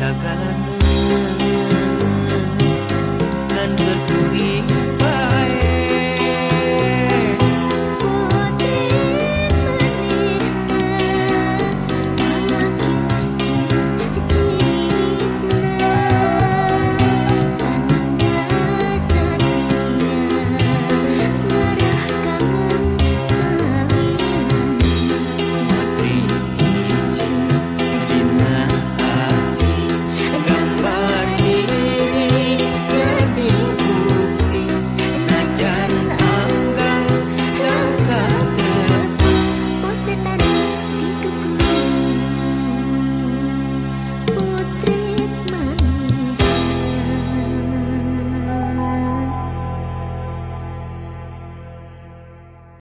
打开了。